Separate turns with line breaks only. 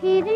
一定